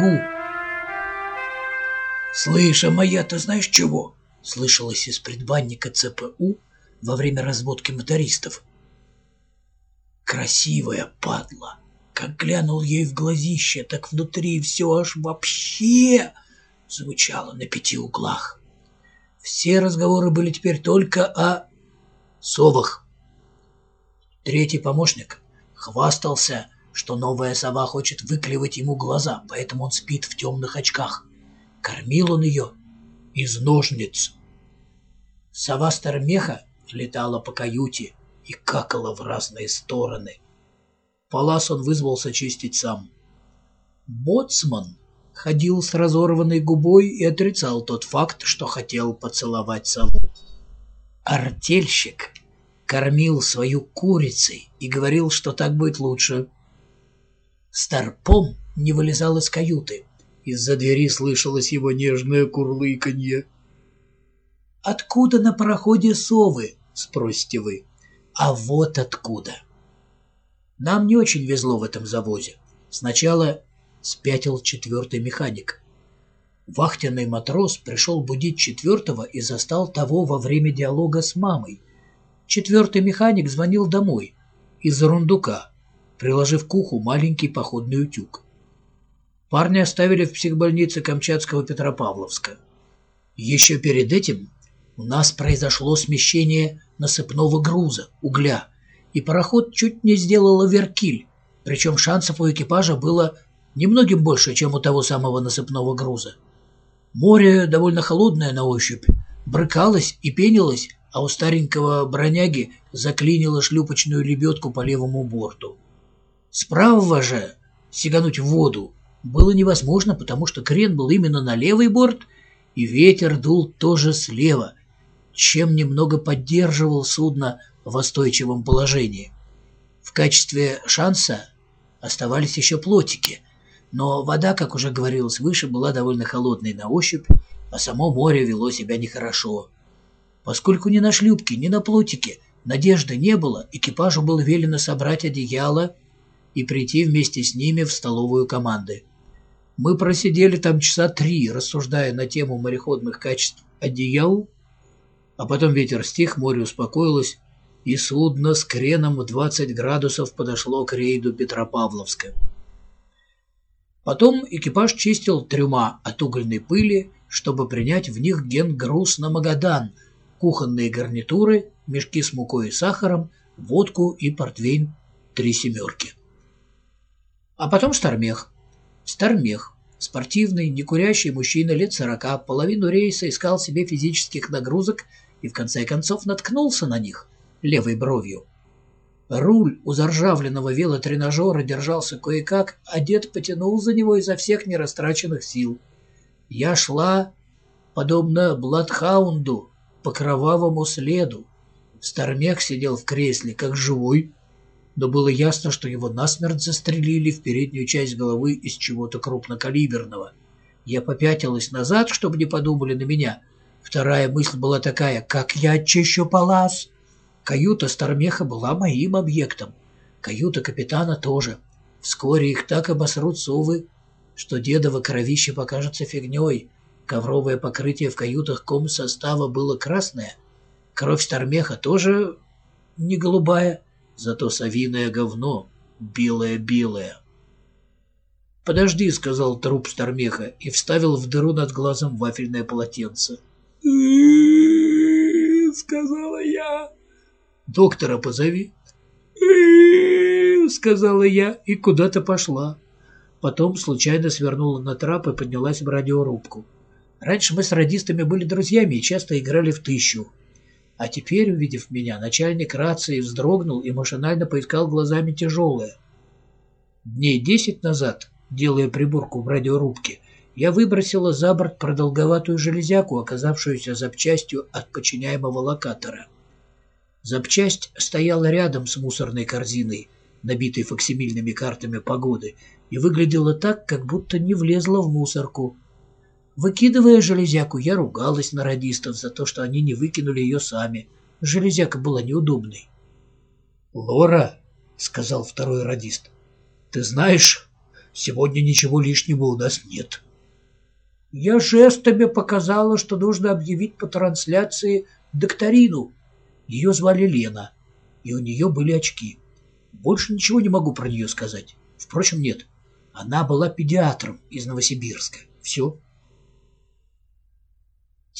могу. «Слышь, а моя-то знаешь чего?» — слышалось из предбанника ЦПУ во время разводки мотористов. Красивая падла! Как глянул ей в глазище, так внутри все аж вообще звучало на пяти углах. Все разговоры были теперь только о совах. Третий помощник хвастался, что новая сова хочет выклевать ему глаза, поэтому он спит в темных очках. Кормил он ее из ножниц. Сова Стармеха летала по каюте и какала в разные стороны. Палас он вызвался чистить сам. Боцман ходил с разорванной губой и отрицал тот факт, что хотел поцеловать сову. Артельщик кормил свою курицей и говорил, что так будет лучше. Старпом не вылезал из каюты. Из-за двери слышалось его нежное курлыканье. «Откуда на пароходе совы?» — спросите вы. «А вот откуда». Нам не очень везло в этом завозе. Сначала спятил четвертый механик. Вахтенный матрос пришел будить четвертого и застал того во время диалога с мамой. Четвертый механик звонил домой из рундука, приложив к уху маленький походный утюг. Парня оставили в психбольнице Камчатского Петропавловска. Еще перед этим у нас произошло смещение насыпного груза, угля, и пароход чуть не сделал оверкиль, причем шансов у экипажа было немногим больше, чем у того самого насыпного груза. Море довольно холодное на ощупь, брыкалось и пенилось, а у старенького броняги заклинило шлюпочную лебедку по левому борту. Справа же сигануть в воду было невозможно, потому что крен был именно на левый борт, и ветер дул тоже слева, чем немного поддерживал судно в устойчивом положении. В качестве шанса оставались еще плотики, но вода, как уже говорилось выше, была довольно холодной на ощупь, а само море вело себя нехорошо. Поскольку ни на шлюпке, ни на плотике надежды не было, экипажу было велено собрать одеяло и прийти вместе с ними в столовую команды. Мы просидели там часа три, рассуждая на тему мореходных качеств одеял, а потом ветер стих, море успокоилось, и судно с креном в 20 градусов подошло к рейду Петропавловска. Потом экипаж чистил трюма от угольной пыли, чтобы принять в них генгрус на Магадан, кухонные гарнитуры, мешки с мукой и сахаром, водку и портвейн «Три семерки». А потом Стармех. Стармех. Спортивный, некурящий мужчина лет сорока, половину рейса искал себе физических нагрузок и в конце концов наткнулся на них левой бровью. Руль у заржавленного велотренажера держался кое-как, а дед потянул за него изо всех нерастраченных сил. Я шла, подобно Бладхаунду, по кровавому следу. Стармех сидел в кресле, как живой, но было ясно, что его насмерть застрелили в переднюю часть головы из чего-то крупнокалиберного. Я попятилась назад, чтобы не подумали на меня. Вторая мысль была такая, как я очищу палас. Каюта Стармеха была моим объектом. Каюта капитана тоже. Вскоре их так обосрут совы, что дедово кровище покажется фигней. Ковровое покрытие в каютах ком состава было красное. Кровь Стармеха тоже не голубая, зато совиное говно белое-белое. «Подожди», — сказал труп Стармеха и вставил в дыру над глазом вафельное полотенце. сказала я. «Доктора позови». сказала я и куда-то пошла. Потом случайно свернула на трап и поднялась в радиорубку. Раньше мы с радистами были друзьями и часто играли в тысячу. А теперь, увидев меня, начальник рации вздрогнул и машинально поискал глазами тяжелое. Дней десять назад, делая приборку в радиорубке, я выбросила за борт продолговатую железяку, оказавшуюся запчастью от подчиняемого локатора. Запчасть стояла рядом с мусорной корзиной, набитой факсимильными картами погоды, и выглядела так, как будто не влезла в мусорку. Выкидывая железяку, я ругалась на радистов за то, что они не выкинули ее сами. Железяка была неудобной. «Лора», — сказал второй радист, — «ты знаешь, Сегодня ничего лишнего у нас нет. Я жестами показала, что нужно объявить по трансляции докторину. Ее звали Лена, и у нее были очки. Больше ничего не могу про нее сказать. Впрочем, нет. Она была педиатром из Новосибирска. Все.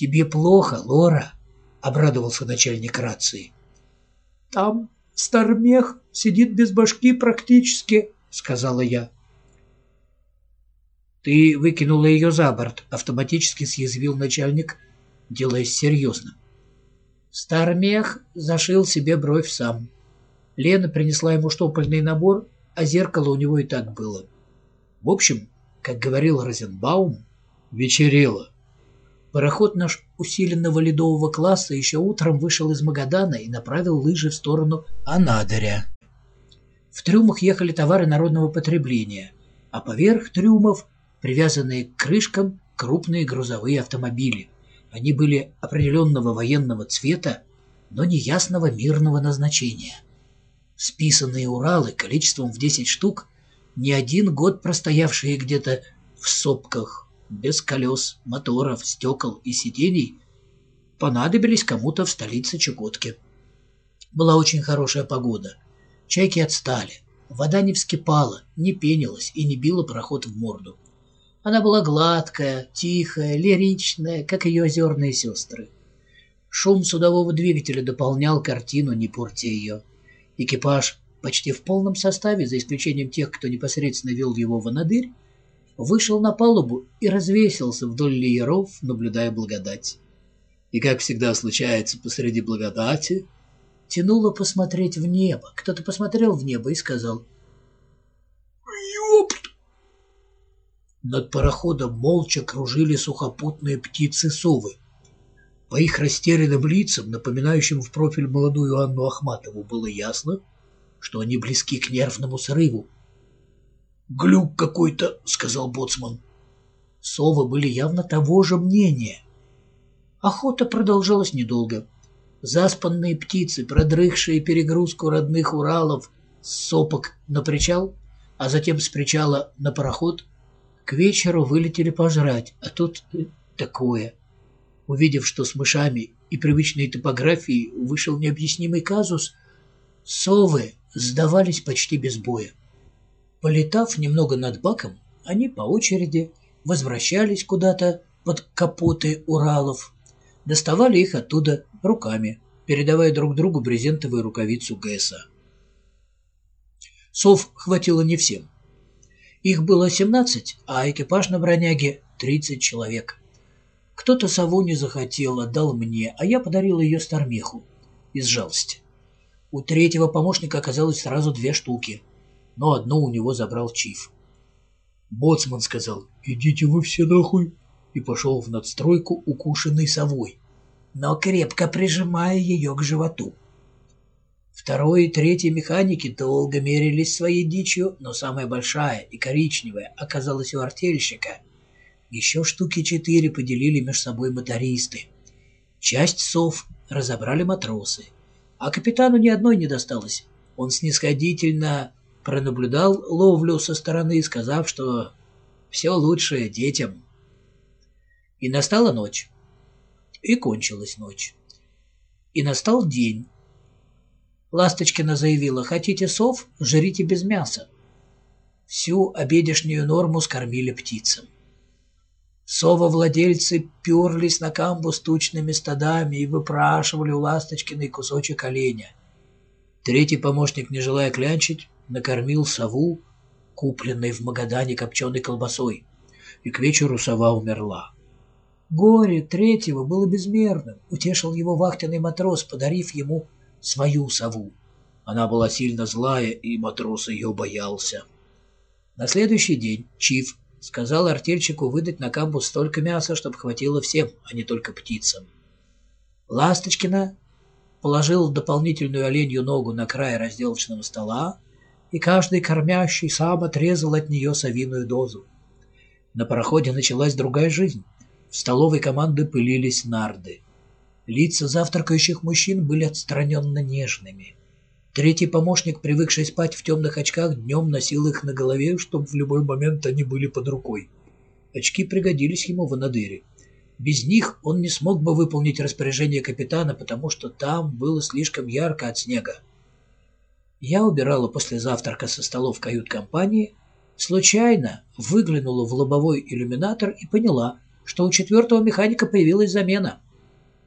«Тебе плохо, Лора?» — обрадовался начальник рации. «Там стармех сидит без башки практически», — сказала я. «Ты выкинула ее за борт», — автоматически съязвил начальник, делаясь серьезным. Стармех зашил себе бровь сам. Лена принесла ему штопольный набор, а зеркало у него и так было. В общем, как говорил Розенбаум, вечерело. Пароход наш усиленного ледового класса еще утром вышел из Магадана и направил лыжи в сторону Анадыря. В трюмах ехали товары народного потребления, а поверх трюмов привязанные к крышкам крупные грузовые автомобили. Они были определенного военного цвета, но неясного мирного назначения. Списанные Уралы количеством в 10 штук, не один год простоявшие где-то в сопках, без колес, моторов, стекол и сидений, понадобились кому-то в столице Чукотки. Была очень хорошая погода. Чайки отстали. Вода не вскипала, не пенилась и не била проход в морду. Она была гладкая, тихая, лиричная, как ее озерные сестры. Шум судового двигателя дополнял картину, не портя ее. Экипаж почти в полном составе, за исключением тех, кто непосредственно вел его в анадырь, вышел на палубу и развесился вдоль лееров, наблюдая благодать. И, как всегда случается посреди благодати, тянуло посмотреть в небо. Кто-то посмотрел в небо и сказал «Ёпт!» Над пароходом молча кружили сухопутные птицы-совы. По их растерянным лицам, напоминающим в профиль молодую Анну Ахматову, было ясно, что они близки к нервному срыву. «Глюк какой-то», — сказал боцман. Совы были явно того же мнения. Охота продолжалась недолго. Заспанные птицы, продрыхшие перегрузку родных Уралов с сопок на причал, а затем с причала на пароход, к вечеру вылетели пожрать, а тут такое. Увидев, что с мышами и привычной топографией вышел необъяснимый казус, совы сдавались почти без боя. Полетав немного над баком, они по очереди возвращались куда-то под капоты Уралов, доставали их оттуда руками, передавая друг другу брезентовую рукавицу ГСа. Сов хватило не всем. Их было 17, а экипаж на броняге 30 человек. Кто-то сову не захотел, отдал мне, а я подарил ее Стармеху из жалости. У третьего помощника оказалось сразу две штуки, но одну у него забрал Чиф. Боцман сказал «Идите вы все нахуй!» и пошел в надстройку, укушенной совой, но крепко прижимая ее к животу. Второй и третий механики долго мерились своей дичью, но самая большая и коричневая оказалась у артельщика. Еще штуки четыре поделили между собой мотористы. Часть сов разобрали матросы, а капитану ни одной не досталось. Он снисходительно пронаблюдал ловлю со стороны, сказав, что все лучшее детям. И настала ночь. И кончилась ночь. И настал день, Ласточкина заявила, хотите сов, жрите без мяса. Всю обедешнюю норму скормили птицам. Сова-владельцы перлись на камбу с тучными стадами и выпрашивали у Ласточкиной кусочек оленя. Третий помощник, не желая клянчить, накормил сову, купленной в Магадане копченой колбасой, и к вечеру сова умерла. Горе третьего было безмерным, утешил его вахтенный матрос, подарив ему свою сову. Она была сильно злая, и матрос ее боялся. На следующий день Чиф сказал артельщику выдать на камбус столько мяса, чтобы хватило всем, а не только птицам. Ласточкина положил дополнительную оленью ногу на край разделочного стола, и каждый кормящий сам отрезал от нее совиную дозу. На пароходе началась другая жизнь. В столовой команды пылились нарды. Лица завтракающих мужчин были отстраненно нежными. Третий помощник, привыкший спать в темных очках, днем носил их на голове, чтобы в любой момент они были под рукой. Очки пригодились ему в Анадыре. Без них он не смог бы выполнить распоряжение капитана, потому что там было слишком ярко от снега. Я убирала после завтрака со столов кают-компании, случайно выглянула в лобовой иллюминатор и поняла, что у четвертого механика появилась замена.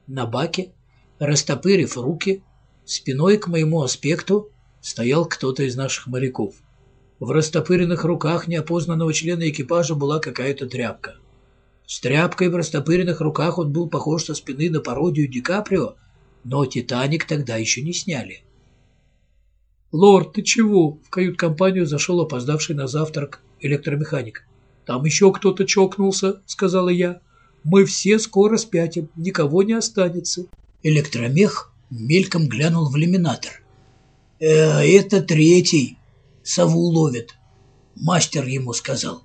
На баке, растопырив руки, спиной к моему аспекту стоял кто-то из наших моряков. В растопыренных руках неопознанного члена экипажа была какая-то тряпка. С тряпкой в растопыренных руках он был похож со спины на пародию Ди Каприо, но «Титаник» тогда еще не сняли. «Лорд, ты чего?» — в кают-компанию зашел опоздавший на завтрак электромеханик. «Там еще кто-то чокнулся», — сказала я. «Мы все скоро спятим, никого не останется». Электромех мельком глянул в иллюминатор. «Э, «Это третий. Сову ловит». Мастер ему сказал.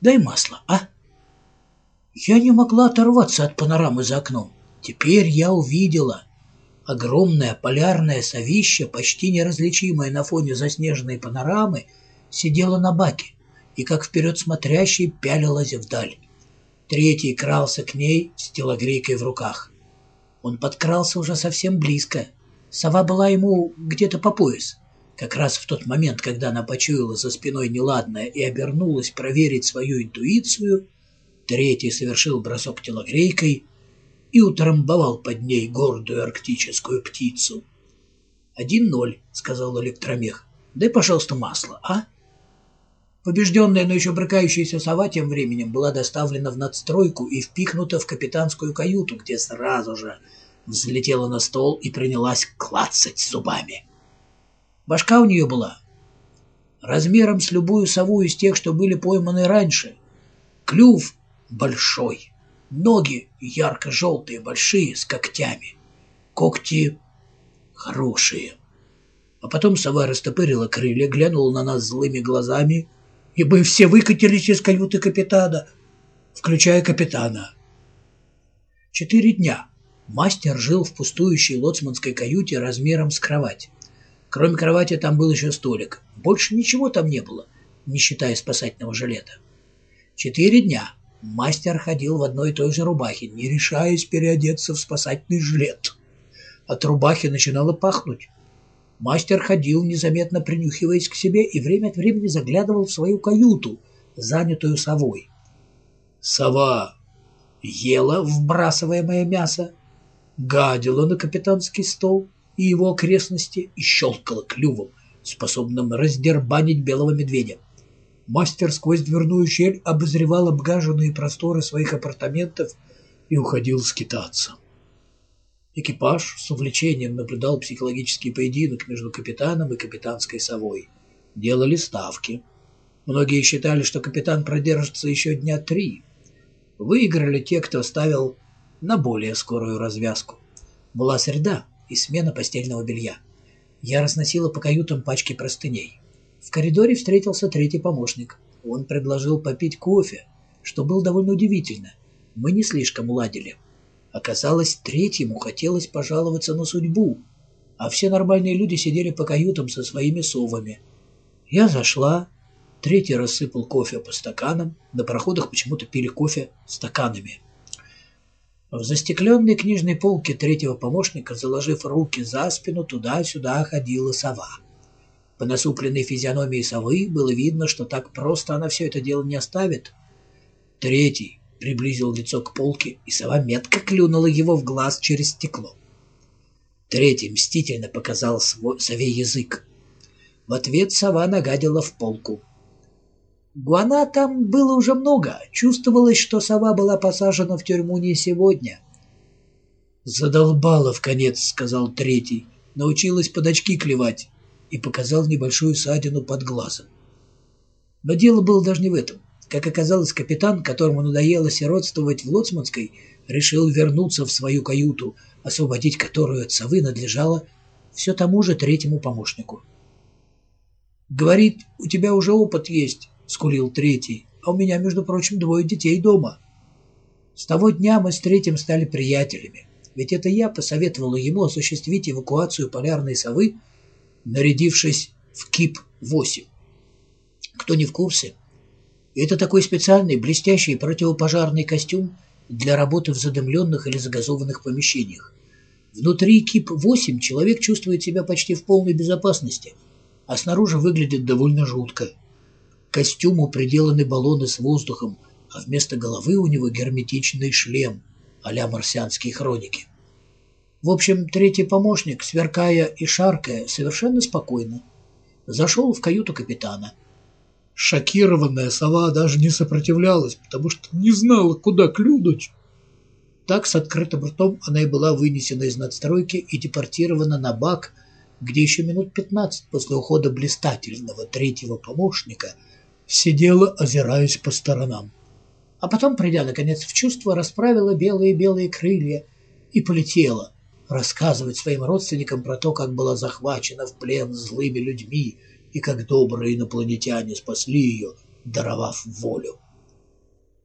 «Дай масло, а?» Я не могла оторваться от панорамы за окном. Теперь я увидела. Огромное полярное совище, почти неразличимое на фоне заснеженной панорамы, сидело на баке и, как вперед смотрящий, пялилась вдаль. Третий крался к ней с телогрейкой в руках. Он подкрался уже совсем близко. Сова была ему где-то по пояс. Как раз в тот момент, когда она почуяла за спиной неладное и обернулась проверить свою интуицию, Третий совершил бросок телогрейкой и утрамбовал под ней гордую арктическую птицу. «Один ноль», — сказал электромех. «Дай, пожалуйста, масло, а?» Побежденная, но еще брыкающаяся сова тем временем была доставлена в надстройку и впихнута в капитанскую каюту, где сразу же взлетела на стол и принялась клацать зубами. Башка у нее была размером с любую сову из тех, что были пойманы раньше. Клюв большой. Ноги ярко-желтые, большие, с когтями. Когти хорошие. А потом сова растопырила крылья, глянула на нас злыми глазами, и мы все выкатились из каюты капитана, включая капитана. Четыре дня мастер жил в пустующей лоцманской каюте размером с кровать. Кроме кровати там был еще столик. Больше ничего там не было, не считая спасательного жилета. Четыре дня Мастер ходил в одной и той же рубахе, не решаясь переодеться в спасательный жилет. От рубахи начинало пахнуть. Мастер ходил, незаметно принюхиваясь к себе, и время от времени заглядывал в свою каюту, занятую совой. Сова ела вбрасываемое мясо, гадила на капитанский стол и его окрестности и щелкала клювом, способным раздербанить белого медведя. Мастер сквозь дверную щель обозревал обгаженные просторы своих апартаментов и уходил скитаться. Экипаж с увлечением наблюдал психологический поединок между капитаном и капитанской совой. Делали ставки. Многие считали, что капитан продержится еще дня три. Выиграли те, кто ставил на более скорую развязку. Была среда и смена постельного белья. Я разносила по каютам пачки простыней. В коридоре встретился третий помощник. Он предложил попить кофе, что было довольно удивительно. Мы не слишком ладили. Оказалось, третьему хотелось пожаловаться на судьбу, а все нормальные люди сидели по каютам со своими совами. Я зашла, третий рассыпал кофе по стаканам, на проходах почему-то пили кофе стаканами. В застекленной книжной полке третьего помощника, заложив руки за спину, туда-сюда ходила сова. По насупленной физиономии совы было видно, что так просто она все это дело не оставит. Третий приблизил лицо к полке, и сова метко клюнула его в глаз через стекло. Третий мстительно показал свой, сове язык. В ответ сова нагадила в полку. Гуана там было уже много. Чувствовалось, что сова была посажена в тюрьму не сегодня. «Задолбала в конец», — сказал третий. «Научилась под очки клевать» и показал небольшую ссадину под глазом. Но дело было даже не в этом. Как оказалось, капитан, которому надоело сиротствовать в Лоцманской, решил вернуться в свою каюту, освободить которую от совы надлежало все тому же третьему помощнику. «Говорит, у тебя уже опыт есть», — скулил третий, «а у меня, между прочим, двое детей дома». С того дня мы с третьим стали приятелями, ведь это я посоветовала ему осуществить эвакуацию полярной совы нарядившись в КИП-8. Кто не в курсе, это такой специальный блестящий противопожарный костюм для работы в задымленных или загазованных помещениях. Внутри КИП-8 человек чувствует себя почти в полной безопасности, а снаружи выглядит довольно жутко. К костюму приделаны баллоны с воздухом, а вместо головы у него герметичный шлем а-ля марсианские хроники. В общем, третий помощник, сверкая и шаркая, совершенно спокойно, зашел в каюту капитана. Шокированная сова даже не сопротивлялась, потому что не знала, куда клюнуть. Так, с открытым ртом, она и была вынесена из надстройки и депортирована на бак, где еще минут пятнадцать после ухода блистательного третьего помощника сидела, озираясь по сторонам. А потом, придя, наконец, в чувство, расправила белые-белые крылья и полетела, рассказывать своим родственникам про то, как была захвачена в плен злыми людьми и как добрые инопланетяне спасли ее, даровав волю.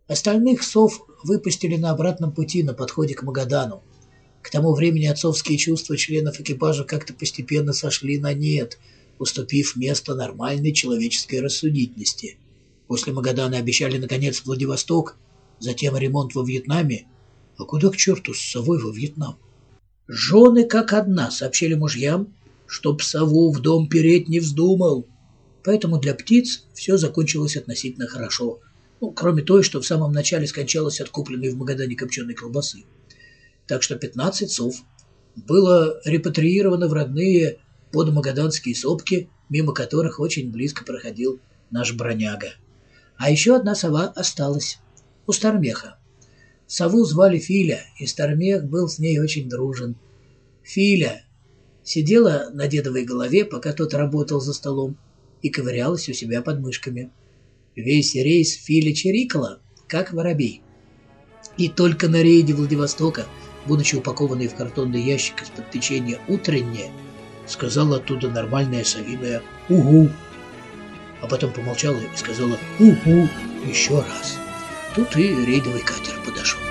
Остальных сов выпустили на обратном пути на подходе к Магадану. К тому времени отцовские чувства членов экипажа как-то постепенно сошли на нет, уступив место нормальной человеческой рассудительности. После Магадана обещали, наконец, Владивосток, затем ремонт во Вьетнаме. А куда к черту с совой во Вьетнам? Жены как одна сообщили мужьям, чтоб сову в дом переть не вздумал. Поэтому для птиц все закончилось относительно хорошо – ну, кроме той, что в самом начале скончалась от купленной в Магадане копченой колбасы. Так что 15 сов было репатриировано в родные подмагаданские сопки, мимо которых очень близко проходил наш броняга. А еще одна сова осталась у Стармеха. Сову звали Филя, и Стармех был с ней очень дружен. Филя сидела на дедовой голове, пока тот работал за столом, и ковырялась у себя под мышками. Весь рейс Филя чирикала, как воробей. И только на рейде Владивостока, будучи упакованной в картонный ящик из-под печенья утреннее, сказала оттуда нормальная совиная «Угу!». А потом помолчала и сказала «Угу!» еще раз. Тут и рейдовый катер подошел.